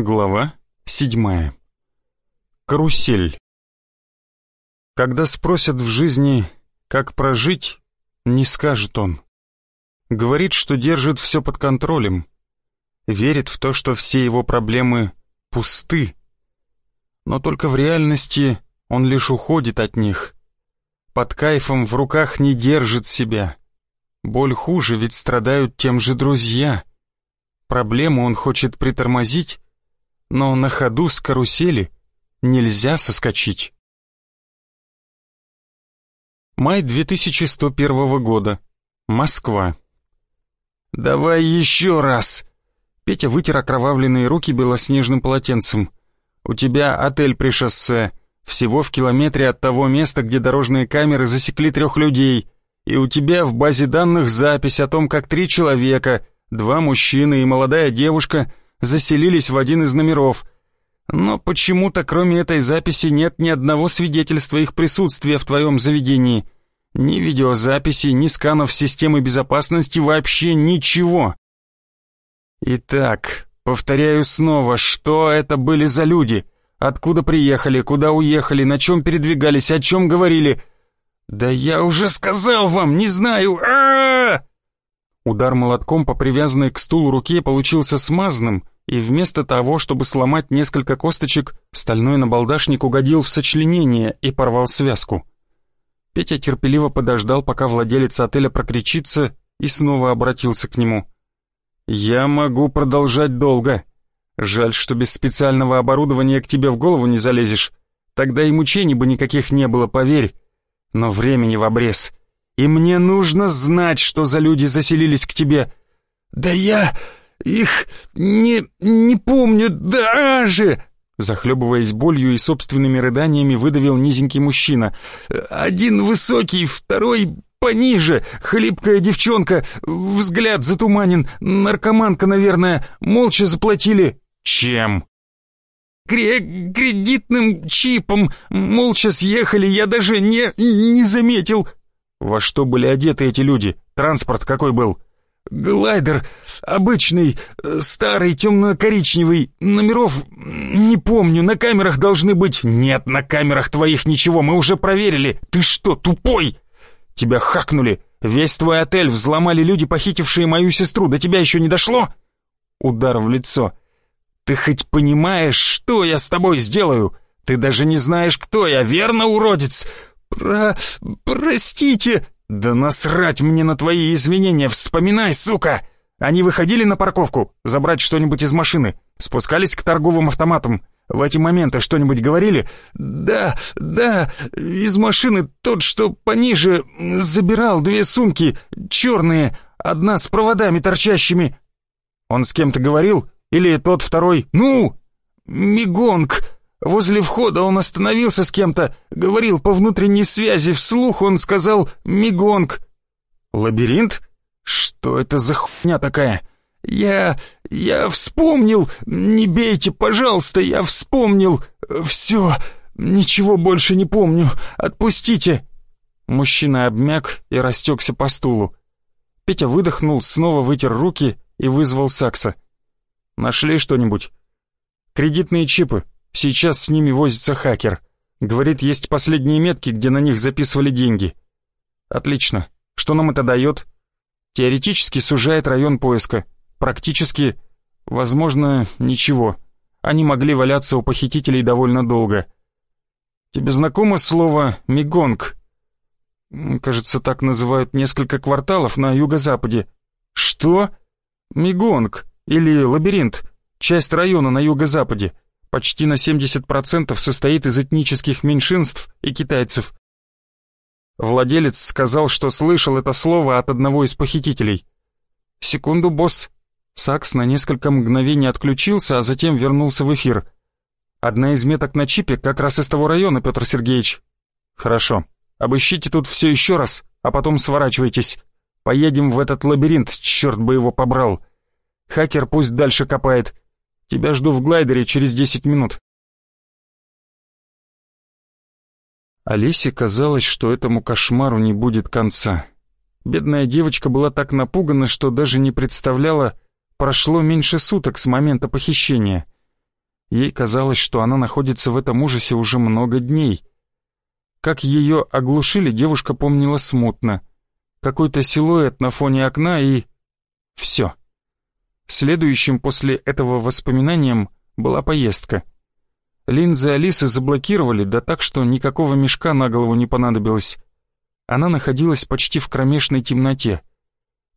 Глава седьмая. Карусель. Когда спросят в жизни, как прожить, не скажет он. Говорит, что держит все под контролем. Верит в то, что все его проблемы пусты. Но только в реальности он лишь уходит от них. Под кайфом в руках не держит себя. Боль хуже, ведь страдают тем же друзья. Проблему он хочет притормозить, но на ходу с карусели нельзя соскочить. Май 2101 года. Москва. «Давай еще раз!» Петя вытер окровавленные руки белоснежным полотенцем. «У тебя отель при шоссе, всего в километре от того места, где дорожные камеры засекли трех людей, и у тебя в базе данных запись о том, как три человека, два мужчины и молодая девушка заселились в один из номеров. Но почему-то кроме этой записи нет ни одного свидетельства их присутствия в твоем заведении. Ни видеозаписи, ни сканов системы безопасности, вообще ничего. Итак, повторяю снова, что это были за люди? Откуда приехали, куда уехали, на чем передвигались, о чем говорили? Да я уже сказал вам, не знаю. А, -а, -а, Удар молотком по привязанной к стулу руке получился смазанным, и вместо того, чтобы сломать несколько косточек, стальной набалдашник угодил в сочленение и порвал связку. Петя терпеливо подождал, пока владелец отеля прокричится, и снова обратился к нему. «Я могу продолжать долго. Жаль, что без специального оборудования к тебе в голову не залезешь. Тогда и мучений бы никаких не было, поверь. Но времени в обрез и мне нужно знать, что за люди заселились к тебе». «Да я их не... не помню даже...» Захлебываясь болью и собственными рыданиями, выдавил низенький мужчина. «Один высокий, второй пониже, хлипкая девчонка, взгляд затуманен, наркоманка, наверное, молча заплатили...» «Чем?» Кре кредитным чипом, молча съехали, я даже не... не заметил...» Во что были одеты эти люди? Транспорт какой был? Глайдер, обычный, э, старый, темно-коричневый. Номеров не помню, на камерах должны быть. Нет, на камерах твоих ничего, мы уже проверили. Ты что, тупой? Тебя хакнули. Весь твой отель взломали люди, похитившие мою сестру. До тебя еще не дошло? Удар в лицо. Ты хоть понимаешь, что я с тобой сделаю? Ты даже не знаешь, кто я, верно, уродец? «Про... простите!» «Да насрать мне на твои извинения, вспоминай, сука!» Они выходили на парковку, забрать что-нибудь из машины, спускались к торговым автоматам. В эти моменты что-нибудь говорили? «Да, да, из машины тот, что пониже, забирал две сумки, черные, одна с проводами торчащими». «Он с кем-то говорил? Или тот второй?» «Ну, Мигонг!» Возле входа он остановился с кем-то, говорил по внутренней связи, вслух он сказал «Мигонг». «Лабиринт? Что это за хуйня такая?» «Я... я вспомнил! Не бейте, пожалуйста, я вспомнил! Все, ничего больше не помню, отпустите!» Мужчина обмяк и растекся по стулу. Петя выдохнул, снова вытер руки и вызвал Сакса. «Нашли что-нибудь?» «Кредитные чипы», Сейчас с ними возится хакер. Говорит, есть последние метки, где на них записывали деньги. Отлично. Что нам это дает? Теоретически сужает район поиска. Практически, возможно, ничего. Они могли валяться у похитителей довольно долго. Тебе знакомо слово «мигонг»? Кажется, так называют несколько кварталов на юго-западе. Что? Мигонг или лабиринт. Часть района на юго-западе почти на 70% состоит из этнических меньшинств и китайцев. Владелец сказал, что слышал это слово от одного из похитителей. Секунду, босс. Сакс на несколько мгновений отключился, а затем вернулся в эфир. Одна из меток на чипе как раз из того района, Петр Сергеевич. Хорошо. Обыщите тут все еще раз, а потом сворачивайтесь. Поедем в этот лабиринт, черт бы его побрал. Хакер пусть дальше копает. Тебя жду в глайдере через десять минут». Олесе казалось, что этому кошмару не будет конца. Бедная девочка была так напугана, что даже не представляла, прошло меньше суток с момента похищения. Ей казалось, что она находится в этом ужасе уже много дней. Как ее оглушили, девушка помнила смутно. Какой-то силуэт на фоне окна и... все. Следующим после этого воспоминанием была поездка. Линзы Алисы заблокировали, да так, что никакого мешка на голову не понадобилось. Она находилась почти в кромешной темноте.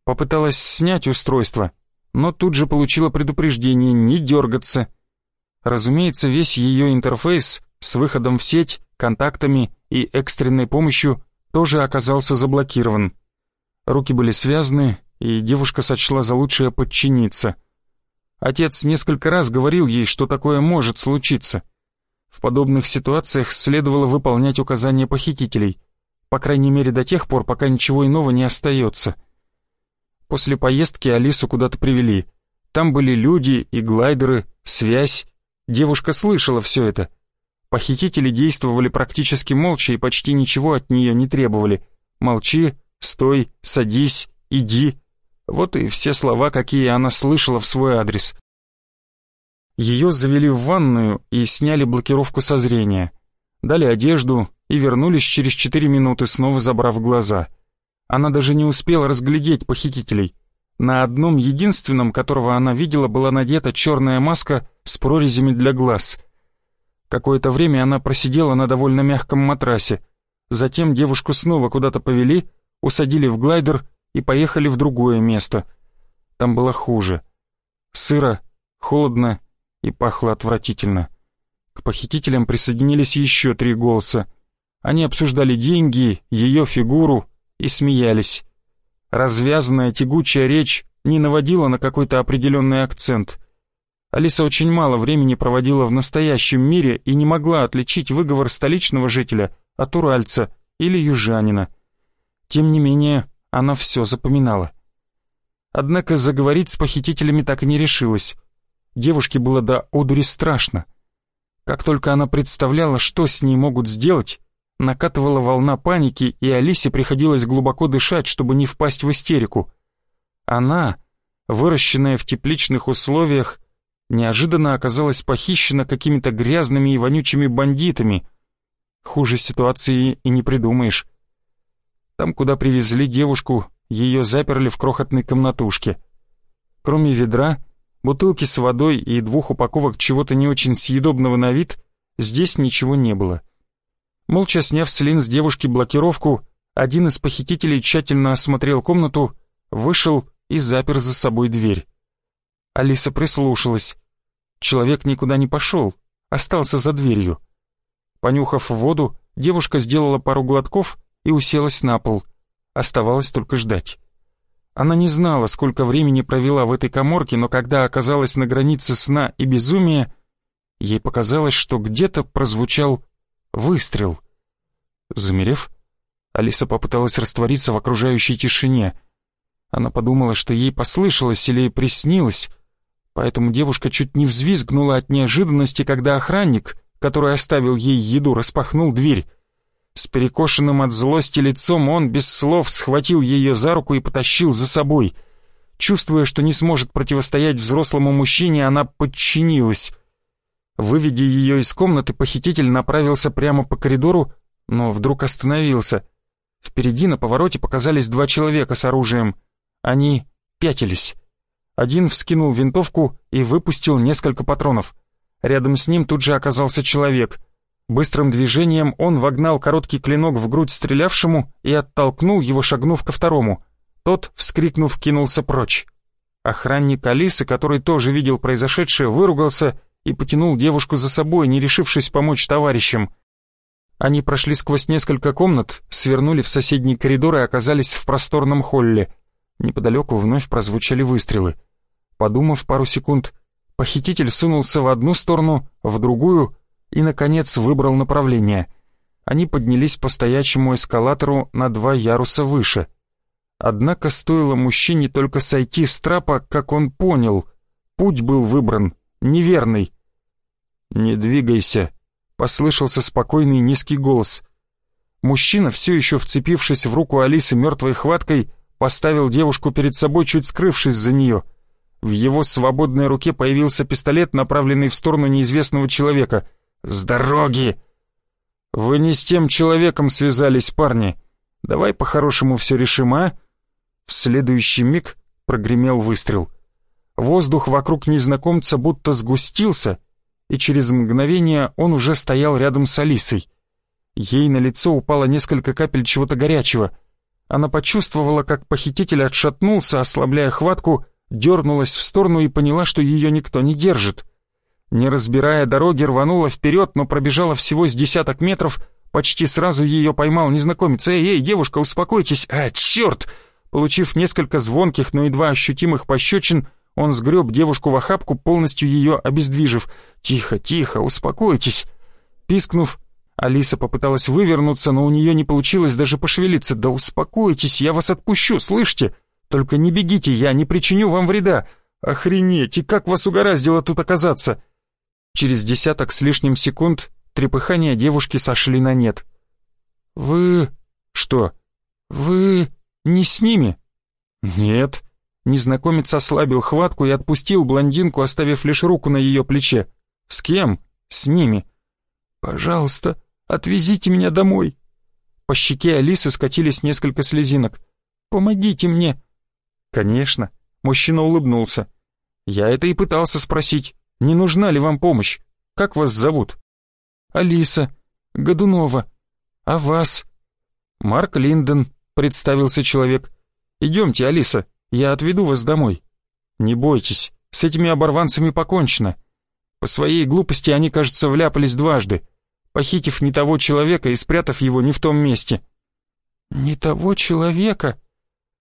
Попыталась снять устройство, но тут же получила предупреждение не дергаться. Разумеется, весь ее интерфейс с выходом в сеть, контактами и экстренной помощью тоже оказался заблокирован. Руки были связаны, и девушка сочла за лучшее подчиниться. Отец несколько раз говорил ей, что такое может случиться. В подобных ситуациях следовало выполнять указания похитителей, по крайней мере до тех пор, пока ничего иного не остается. После поездки Алису куда-то привели. Там были люди и глайдеры, связь. Девушка слышала все это. Похитители действовали практически молча и почти ничего от нее не требовали. «Молчи», «стой», «садись», «иди», вот и все слова, какие она слышала в свой адрес. Ее завели в ванную и сняли блокировку со зрения. Дали одежду и вернулись через четыре минуты, снова забрав глаза. Она даже не успела разглядеть похитителей. На одном единственном, которого она видела, была надета черная маска с прорезями для глаз. Какое-то время она просидела на довольно мягком матрасе. Затем девушку снова куда-то повели, усадили в глайдер и поехали в другое место. Там было хуже. Сыро, холодно и пахло отвратительно. К похитителям присоединились еще три голоса. Они обсуждали деньги, ее фигуру и смеялись. Развязанная тягучая речь не наводила на какой-то определенный акцент. Алиса очень мало времени проводила в настоящем мире и не могла отличить выговор столичного жителя от уральца или южанина. Тем не менее, она все запоминала. Однако заговорить с похитителями так и не решилась. Девушке было до одури страшно. Как только она представляла, что с ней могут сделать, накатывала волна паники, и Алисе приходилось глубоко дышать, чтобы не впасть в истерику. Она, выращенная в тепличных условиях, неожиданно оказалась похищена какими-то грязными и вонючими бандитами. Хуже ситуации и не придумаешь. Там, куда привезли девушку, ее заперли в крохотной комнатушке. Кроме ведра, бутылки с водой и двух упаковок чего-то не очень съедобного на вид, здесь ничего не было. Молча сняв с линз девушки блокировку, один из похитителей тщательно осмотрел комнату, вышел и запер за собой дверь. Алиса прислушалась. Человек никуда не пошел, остался за дверью. Понюхав воду, девушка сделала пару глотков и уселась на пол. Оставалось только ждать. Она не знала, сколько времени провела в этой коморке, но когда оказалась на границе сна и безумия, ей показалось, что где-то прозвучал выстрел. Замерев, Алиса попыталась раствориться в окружающей тишине. Она подумала, что ей послышалось или приснилось, поэтому девушка чуть не взвизгнула от неожиданности, когда охранник, который оставил ей еду, распахнул дверь. С перекошенным от злости лицом он без слов схватил ее за руку и потащил за собой. Чувствуя, что не сможет противостоять взрослому мужчине, она подчинилась. Выведя ее из комнаты, похититель направился прямо по коридору, но вдруг остановился. Впереди на повороте показались два человека с оружием. Они пятились. Один вскинул винтовку и выпустил несколько патронов. Рядом с ним тут же оказался человек — Быстрым движением он вогнал короткий клинок в грудь стрелявшему и оттолкнул его, шагнув ко второму. Тот, вскрикнув, кинулся прочь. Охранник Алисы, который тоже видел произошедшее, выругался и потянул девушку за собой, не решившись помочь товарищам. Они прошли сквозь несколько комнат, свернули в соседний коридор и оказались в просторном холле. Неподалеку вновь прозвучали выстрелы. Подумав пару секунд, похититель сунулся в одну сторону, в другую — и, наконец, выбрал направление. Они поднялись по стоячему эскалатору на два яруса выше. Однако стоило мужчине только сойти с трапа, как он понял, путь был выбран, неверный. «Не двигайся», — послышался спокойный низкий голос. Мужчина, все еще вцепившись в руку Алисы мертвой хваткой, поставил девушку перед собой, чуть скрывшись за нее. В его свободной руке появился пистолет, направленный в сторону неизвестного человека. «С дороги!» «Вы не с тем человеком связались, парни. Давай по-хорошему все решим, а?» В следующий миг прогремел выстрел. Воздух вокруг незнакомца будто сгустился, и через мгновение он уже стоял рядом с Алисой. Ей на лицо упало несколько капель чего-то горячего. Она почувствовала, как похититель отшатнулся, ослабляя хватку, дернулась в сторону и поняла, что ее никто не держит. Не разбирая дороги, рванула вперед, но пробежала всего с десяток метров, почти сразу ее поймал незнакомец. «Эй, эй, девушка, успокойтесь! А, черт!» Получив несколько звонких, но едва ощутимых пощечин, он сгреб девушку в охапку, полностью ее обездвижив. «Тихо, тихо, успокойтесь!» Пискнув, Алиса попыталась вывернуться, но у нее не получилось даже пошевелиться. «Да успокойтесь, я вас отпущу, слышите? Только не бегите, я не причиню вам вреда. Охренеть, и как вас угораздило тут оказаться?» Через десяток с лишним секунд трепыхания девушки сошли на нет. «Вы... что? Вы не с ними?» «Нет». Незнакомец ослабил хватку и отпустил блондинку, оставив лишь руку на ее плече. «С кем?» «С ними». «Пожалуйста, отвезите меня домой». По щеке Алисы скатились несколько слезинок. «Помогите мне». «Конечно», — мужчина улыбнулся. «Я это и пытался спросить, не нужна ли вам помощь? Как вас зовут?» «Алиса, Годунова. А вас?» «Марк Линден», — представился человек. «Идемте, Алиса, я отведу вас домой». «Не бойтесь, с этими оборванцами покончено. По своей глупости они, кажется, вляпались дважды похитив не того человека и спрятав его не в том месте. «Не того человека?»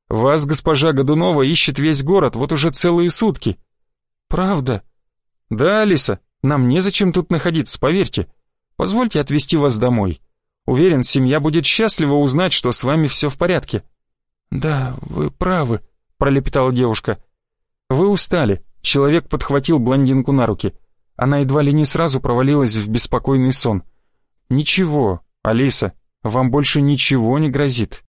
«Вас, госпожа Годунова, ищет весь город, вот уже целые сутки». «Правда?» «Да, Алиса, нам незачем тут находиться, поверьте. Позвольте отвезти вас домой. Уверен, семья будет счастлива узнать, что с вами все в порядке». «Да, вы правы», — пролепетала девушка. «Вы устали». Человек подхватил блондинку на руки. Она едва ли не сразу провалилась в беспокойный сон. «Ничего, Алиса, вам больше ничего не грозит».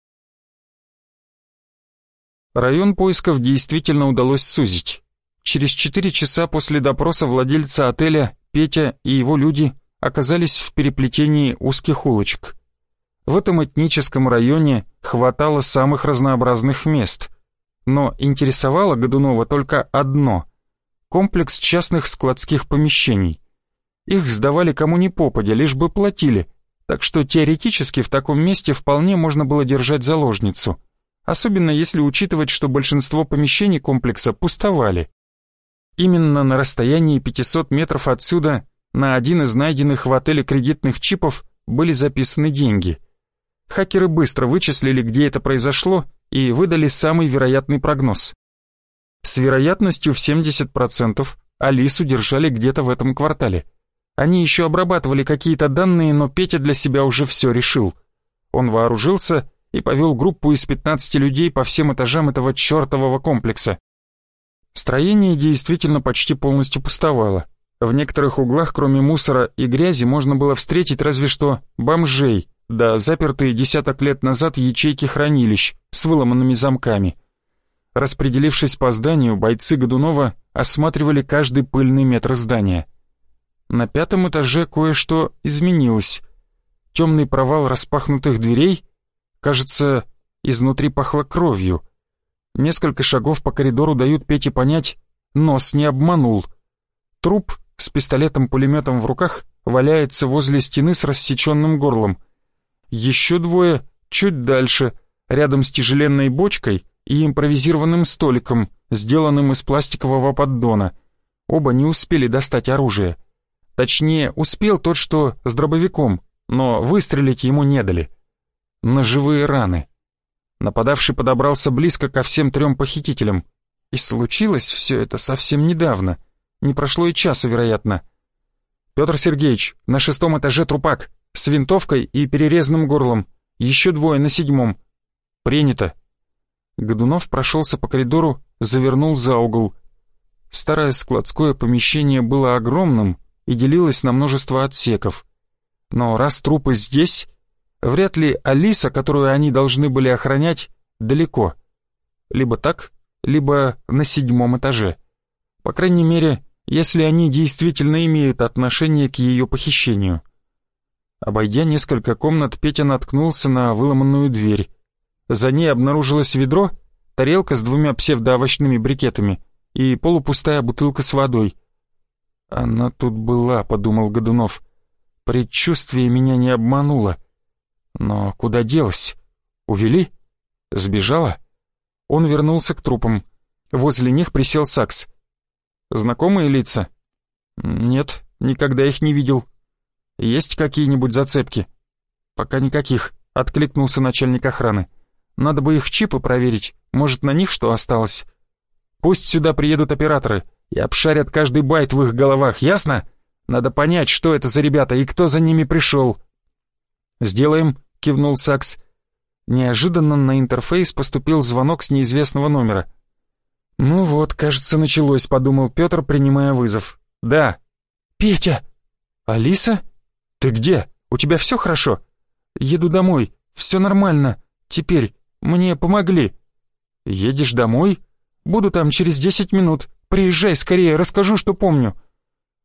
Район поисков действительно удалось сузить. Через четыре часа после допроса владельца отеля Петя и его люди оказались в переплетении узких улочек. В этом этническом районе хватало самых разнообразных мест. Но интересовало Годунова только одно – комплекс частных складских помещений. Их сдавали кому ни попадя, лишь бы платили, так что теоретически в таком месте вполне можно было держать заложницу, особенно если учитывать, что большинство помещений комплекса пустовали. Именно на расстоянии 500 метров отсюда на один из найденных в отеле кредитных чипов были записаны деньги. Хакеры быстро вычислили, где это произошло, и выдали самый вероятный прогноз. С вероятностью в 70% Алису держали где-то в этом квартале – они еще обрабатывали какие-то данные, но Петя для себя уже все решил. Он вооружился и повел группу из 15 людей по всем этажам этого чертового комплекса. Строение действительно почти полностью пустовало. В некоторых углах, кроме мусора и грязи, можно было встретить разве что бомжей, да запертые десяток лет назад ячейки хранилищ с выломанными замками. Распределившись по зданию, бойцы Годунова осматривали каждый пыльный метр здания – на пятом этаже кое-что изменилось. Темный провал распахнутых дверей, кажется, изнутри пахло кровью. Несколько шагов по коридору дают Пете понять, нос не обманул. Труп с пистолетом-пулеметом в руках валяется возле стены с рассеченным горлом. Еще двое чуть дальше, рядом с тяжеленной бочкой и импровизированным столиком, сделанным из пластикового поддона. Оба не успели достать оружие. Точнее, успел тот, что с дробовиком, но выстрелить ему не дали. Ножевые раны. Нападавший подобрался близко ко всем трем похитителям. И случилось все это совсем недавно. Не прошло и часа, вероятно. «Петр Сергеевич, на шестом этаже трупак, с винтовкой и перерезанным горлом. Еще двое на седьмом. Принято». Годунов прошелся по коридору, завернул за угол. Старое складское помещение было огромным, и делилась на множество отсеков. Но раз трупы здесь, вряд ли Алиса, которую они должны были охранять, далеко. Либо так, либо на седьмом этаже. По крайней мере, если они действительно имеют отношение к ее похищению. Обойдя несколько комнат, Петя наткнулся на выломанную дверь. За ней обнаружилось ведро, тарелка с двумя псевдоовощными брикетами и полупустая бутылка с водой. «Она тут была», — подумал Годунов. «Предчувствие меня не обмануло. Но куда делась? Увели? Сбежала?» Он вернулся к трупам. Возле них присел Сакс. «Знакомые лица?» «Нет, никогда их не видел. Есть какие-нибудь зацепки?» «Пока никаких», — откликнулся начальник охраны. «Надо бы их чипы проверить, может, на них что осталось?» «Пусть сюда приедут операторы и обшарят каждый байт в их головах, ясно? Надо понять, что это за ребята и кто за ними пришел». «Сделаем», — кивнул Сакс. Неожиданно на интерфейс поступил звонок с неизвестного номера. «Ну вот, кажется, началось», — подумал Петр, принимая вызов. «Да». «Петя!» «Алиса? Ты где? У тебя все хорошо?» «Еду домой. Все нормально. Теперь. Мне помогли». «Едешь домой? Буду там через десять минут. Приезжай скорее, расскажу, что помню».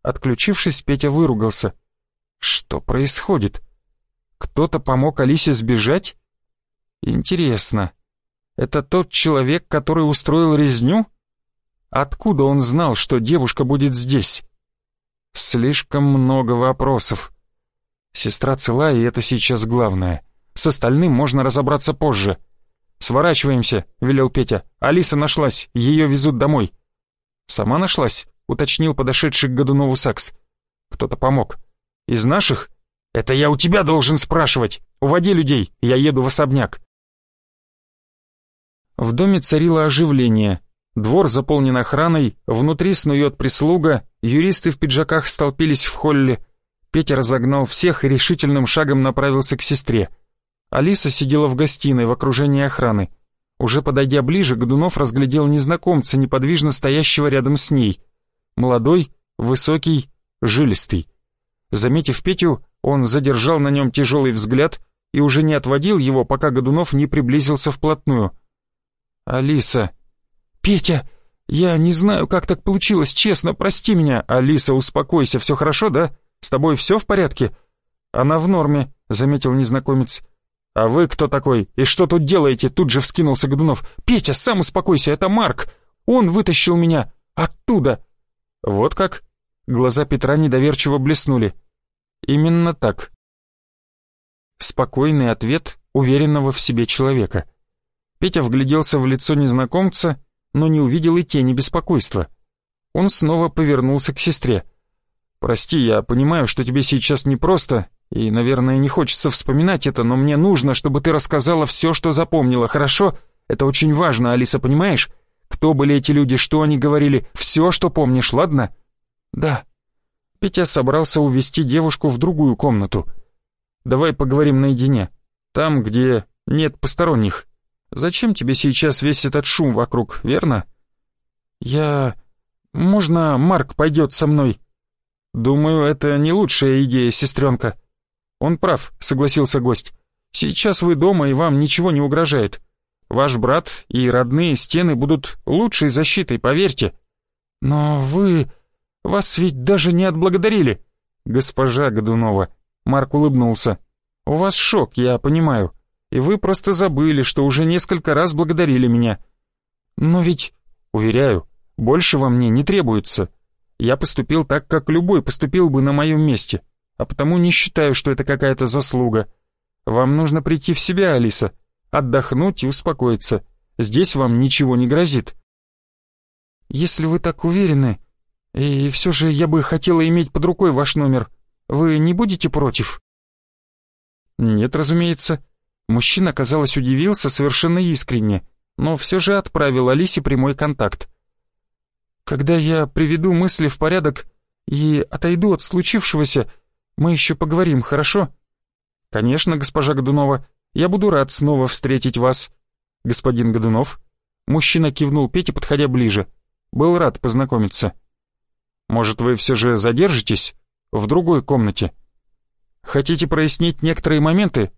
Отключившись, Петя выругался. «Что происходит? Кто-то помог Алисе сбежать?» Интересно, это тот человек, который устроил резню? Откуда он знал, что девушка будет здесь? Слишком много вопросов. Сестра цела, и это сейчас главное. С остальным можно разобраться позже. «Сворачиваемся», — велел Петя. «Алиса нашлась, ее везут домой». «Сама нашлась?» — уточнил подошедший к Годунову Сакс. «Кто-то помог». «Из наших?» «Это я у тебя должен спрашивать. Уводи людей, я еду в особняк». В доме царило оживление. Двор заполнен охраной, внутри снует прислуга, юристы в пиджаках столпились в холле. Петя разогнал всех и решительным шагом направился к сестре. Алиса сидела в гостиной в окружении охраны. Уже подойдя ближе, Годунов разглядел незнакомца, неподвижно стоящего рядом с ней. Молодой, высокий, жилистый. Заметив Петю, он задержал на нем тяжелый взгляд и уже не отводил его, пока Годунов не приблизился вплотную — Алиса. Петя, я не знаю, как так получилось, честно, прости меня. Алиса, успокойся, все хорошо, да? С тобой все в порядке? Она в норме, заметил незнакомец. А вы кто такой? И что тут делаете? Тут же вскинулся Годунов. Петя, сам успокойся, это Марк. Он вытащил меня оттуда. Вот как? Глаза Петра недоверчиво блеснули. Именно так. Спокойный ответ уверенного в себе человека. Петя вгляделся в лицо незнакомца, но не увидел и тени беспокойства. Он снова повернулся к сестре. «Прости, я понимаю, что тебе сейчас непросто, и, наверное, не хочется вспоминать это, но мне нужно, чтобы ты рассказала все, что запомнила, хорошо? Это очень важно, Алиса, понимаешь? Кто были эти люди, что они говорили, все, что помнишь, ладно?» «Да». Петя собрался увести девушку в другую комнату. «Давай поговорим наедине, там, где нет посторонних». Зачем тебе сейчас весь этот шум вокруг, верно? Я... Можно Марк пойдет со мной? Думаю, это не лучшая идея, сестренка. Он прав, согласился гость. Сейчас вы дома, и вам ничего не угрожает. Ваш брат и родные стены будут лучшей защитой, поверьте. Но вы... Вас ведь даже не отблагодарили. Госпожа Годунова. Марк улыбнулся. У вас шок, я понимаю и вы просто забыли, что уже несколько раз благодарили меня. Но ведь, уверяю, больше во мне не требуется. Я поступил так, как любой поступил бы на моем месте, а потому не считаю, что это какая-то заслуга. Вам нужно прийти в себя, Алиса, отдохнуть и успокоиться. Здесь вам ничего не грозит. Если вы так уверены, и все же я бы хотела иметь под рукой ваш номер, вы не будете против? Нет, разумеется. Мужчина, казалось, удивился совершенно искренне, но все же отправил Алисе прямой контакт. «Когда я приведу мысли в порядок и отойду от случившегося, мы еще поговорим, хорошо?» «Конечно, госпожа Годунова, я буду рад снова встретить вас». «Господин Годунов?» Мужчина кивнул Пете, подходя ближе. «Был рад познакомиться». «Может, вы все же задержитесь? В другой комнате?» «Хотите прояснить некоторые моменты?»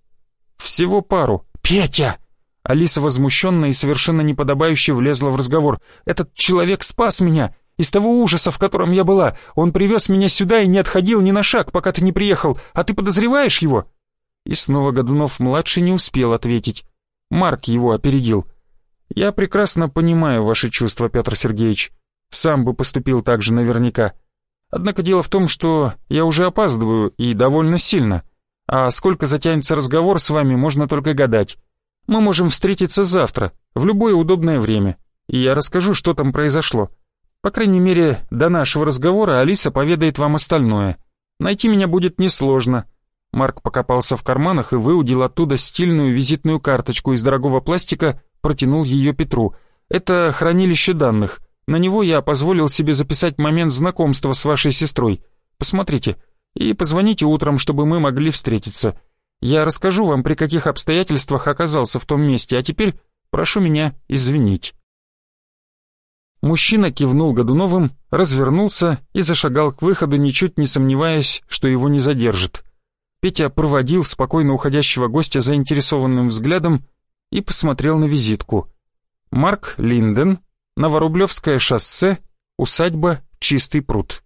Всего пару. Петя! Алиса возмущенно и совершенно неподобающе влезла в разговор. «Этот человек спас меня! из того ужаса, в котором я была. Он привез меня сюда и не отходил ни на шаг, пока ты не приехал. А ты подозреваешь его?» И снова Годунов-младший не успел ответить. Марк его опередил. «Я прекрасно понимаю ваши чувства, Петр Сергеевич. Сам бы поступил так же наверняка. Однако дело в том, что я уже опаздываю и довольно сильно. А сколько затянется разговор с вами, можно только гадать. Мы можем встретиться завтра, в любое удобное время, и я расскажу, что там произошло. По крайней мере, до нашего разговора Алиса поведает вам остальное. Найти меня будет несложно». Марк покопался в карманах и выудил оттуда стильную визитную карточку из дорогого пластика, протянул ее Петру. «Это хранилище данных. На него я позволил себе записать момент знакомства с вашей сестрой. Посмотрите. И позвоните утром, чтобы мы могли встретиться. Я расскажу вам, при каких обстоятельствах оказался в том месте, а теперь прошу меня извинить». Мужчина кивнул Годуновым, развернулся и зашагал к выходу, ничуть не сомневаясь, что его не задержит. Петя проводил спокойно уходящего гостя заинтересованным взглядом и посмотрел на визитку. Марк Линден, Новорублевское шоссе, усадьба Чистый пруд.